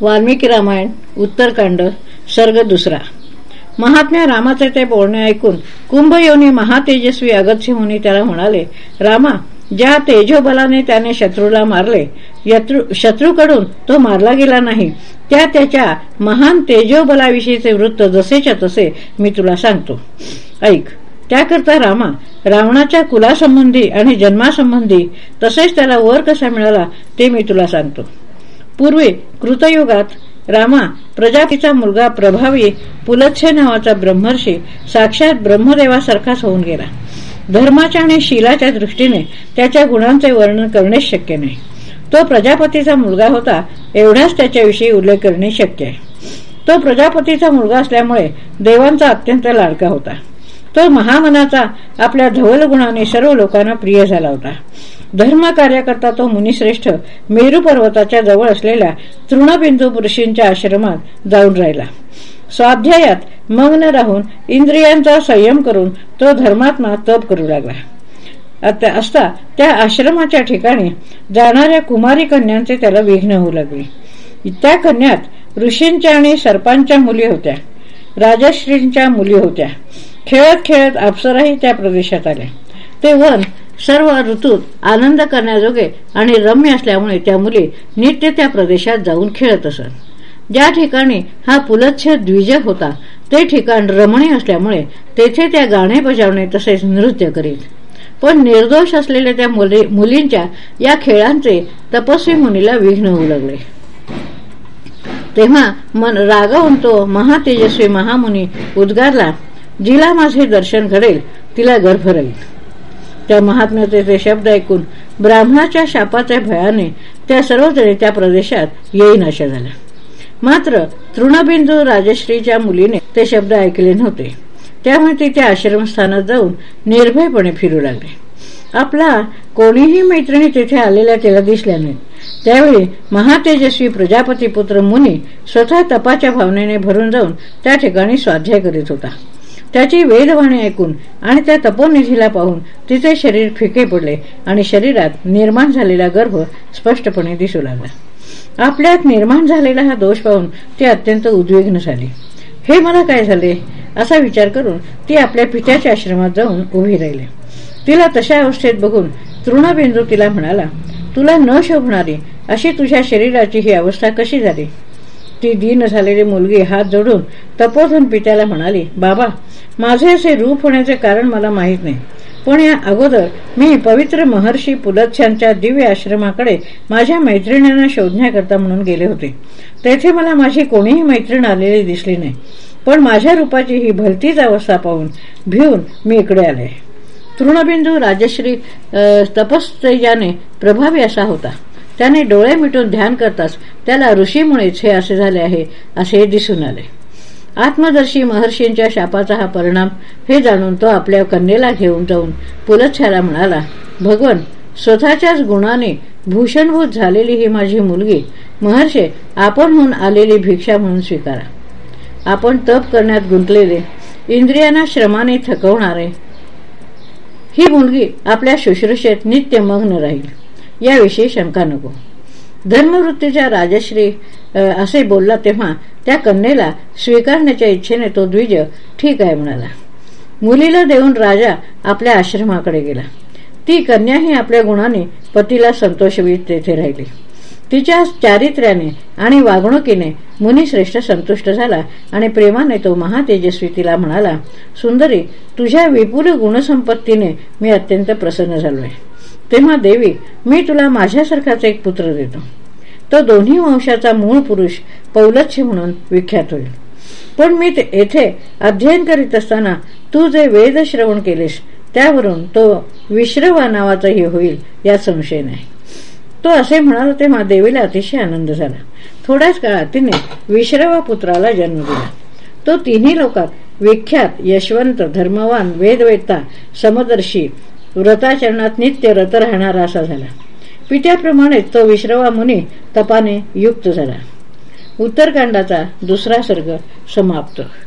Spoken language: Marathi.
वाल्मिकी रामायण उत्तरकांड सर्ग दुसरा. महात्म्या रामाचे ते बोलणे ऐकून कुंभयोनी महातेजस्वी अगतसिंहनी त्याला म्हणाले रामा ज्या तेजोबलाने त्याने शत्रूला मारले शत्रूकडून तो मारला गेला नाही. त्या त्याच्या महान तेजोबलाविषयीचे वृत्त जसेच्या तसे मी तुला सांगतो. ऐक त्याकरता रामा रावणाच्या कुलासंबंधी आणि जन्मासंबंधी तसेच त्याला वर कसा मिळाला ते मी तुला सांगतो. पूर्वी कृतयुगात रामा प्रजातीचा मुलगा प्रभावी पुलच्छे नावाचा ब्रह्मर्षी साक्षात ब्रह्मदेवासारखाच होऊन गेला. धर्माच्या आणि शिलाच्या दृष्टीने त्याच्या गुणांचे वर्णन करणेच शक्य नाही. तो प्रजापतीचा मुलगा होता एवढाच त्याच्याविषयी उल्लेख करणे शक्य आहे. तो प्रजापतीचा मुलगा असल्यामुळे देवांचा अत्यंत लाडका होता. तो महामनाचा आपल्या धवल गुणाने सर्व लोकांना प्रिय झाला होता. धर्मकार्याकरता तो मुनिश्रेष्ठ मेरू पर्वताच्या जवळ असलेल्या तृणबिंदू ऋषींच्या आश्रमात जाऊन राहिला. स्वाध्यायात मग्न राहून इंद्रियांचा संयम करून तो धर्मात्मा तप करू लागला. असता त्या आश्रमाच्या ठिकाणी जाणाऱ्या कुमारी कन्यांचे त्याला विघ्न होऊ लागले. त्या कन्यात ऋषींच्या आणि सर्पांच्या मुली होत्या. राजश्रींच्या मुली होत्या. खेळत खेळत अप्सराही त्या प्रदेशात आल्या. ते वन सर्व ऋतूत आनंद करण्याजोगे आणि रम्य असल्यामुळे त्या मुली नित्य त्या प्रदेशात जाऊन खेळत असत. ज्या ठिकाणी हा पुलच्छ द्विज होता ते ठिकाण रमणीय असल्यामुळे तेथे त्या गाणे बजावणे तसेच नृत्य करीत. पण निर्दोष असलेल्या त्या मुलींच्या या खेळांचे तपस्वी मुनीला विघ्न होऊ लागले. तेव्हा मन रागवून तो महातेजस्वी महामुनी उद्गारला जिला माझे दर्शन घडेल तिला गर्भ राहील त्या महात्म्याचे ते शब्द ऐकून ब्राह्मणाच्या शापाच्या भयाने त्या सर्वजणी त्या प्रदेशात येईन अशा झाल्या. मात्र तृणबिंदू राजश्रीच्या मुलीने ते शब्द ऐकले नव्हते. त्यामुळे ती त्या आश्रमस्थानात जाऊन निर्भयपणे फिरू लागले. आपला कोणीही मैत्रिणी तिथे आलेल्या तिला दिसल्या नाही त्यावेळी महातेजस्वी प्रजापती पुत्र मुनी स्वतः तपाच्या भावनेने भरून जाऊन त्या ठिकाणी स्वाध्याय करीत होता. त्याची वेदवाणी ऐकून आणि त्या तपोनिधीला पाहून तिचे शरीर फिके पडले आणि शरीरात निर्माण झालेला गर्भ स्पष्टपणे दिसू लागला. आपल्यात निर्माण झालेला हा दोष पाहून ती अत्यंत उद्विग्न झाली. हे मला काय झाले? असा विचार करून ती आपल्या पित्याच्या आश्रमात जाऊन उभी राहिली. तिला तशा अवस्थेत बघून तृणबिंदू तिला म्हणाला तुला न शोभणारी अशी तुझ्या शरीराची ही अवस्था कशी झाली? ती दीन झालेली मुलगी हात जोडून तपोधन पित्याला म्हणाली बाबा माझे असे रूप होण्याचे कारण मला माहीत नाही. पण या अगोदर मी पवित्र महर्षी पुलच्छांच्या दिव्य आश्रमाकडे माझ्या मैत्रिणींना शोधण्याकरता म्हणून गेले होते. तेथे मला माझी कोणीही मैत्रीण आलेली दिसली नाही. पण माझ्या रूपाची ही भलतीच अवस्था पाहून भिवून मी इकडे आले. तृणबिंदू राजश्री तपस्तेजाने प्रभावी असा होता. त्याने डोळे मिटून ध्यान करताच त्याला ऋषीमुळेच हे असे झाले आहे असे दिसून आले. आत्मदर्शी महर्षींच्या शापाचा हा परिणाम हे जाणून तो आपल्या कन्येला घेऊन जाऊन पुलच्छाला म्हणाला भगवन स्वतःच्याच गुणाने भूषणभूत झालेली ही माझी मुलगी महर्षे आपणहून आलेली भिक्षा म्हणून स्वीकारा. आपण तप करण्यात गुंतलेले इंद्रियांना श्रमाने थकवणारे. ही मुलगी आपल्या शुश्रूषेत नित्य मग्न राहील. याविषयी शंका नको. धर्मवृत्तीच्या राजश्री असे बोलला तेव्हा त्या कन्येला स्वीकारण्याच्या इच्छेने तो द्विज ठीक आहे म्हणाला. मुलीला देऊन राजा आपल्या आश्रमाकडे गेला. ती कन्याही आपल्या गुणाने पतीला संतोषवीत तेथे राहिली. तिच्या चारित्र्याने आणि वागणुकीने मुनिश्रेष्ठ संतुष्ट झाला आणि प्रेमाने तो महातेजस्वी तिला म्हणाला सुंदरी तुझ्या विपुल गुणसंपत्तीने मी अत्यंत प्रसन्न झालोय. तेव्हा देवी मी तुला माझ्यासारखाच एक पुत्र देतो. तो दोन्ही वंशाचा मूळ पुरुष पौलच्छी म्हणून विख्यात होईल. पण मी येथे अध्ययन करीत असताना तू जे वेद श्रवण केलेस त्यावरून तो विश्रवा नावाचाही होईल या संशय नाही. तो असे म्हणाला तेव्हा देवीला अतिशय आनंद झाला. थोड्याच काळात तिने विश्रवा पुत्राला जन्म दिला. तो तिन्ही लोकात विख्यात यशवंत धर्मवान वेदवेत्ता समदर्शी व्रताचरणात नित्य रत राहणारा असा झाला. पित्याप्रमाणे तो विश्रवा मुनी तपाने युक्त झाला. उत्तरकांडाचा दुसरा सर्ग समाप्त.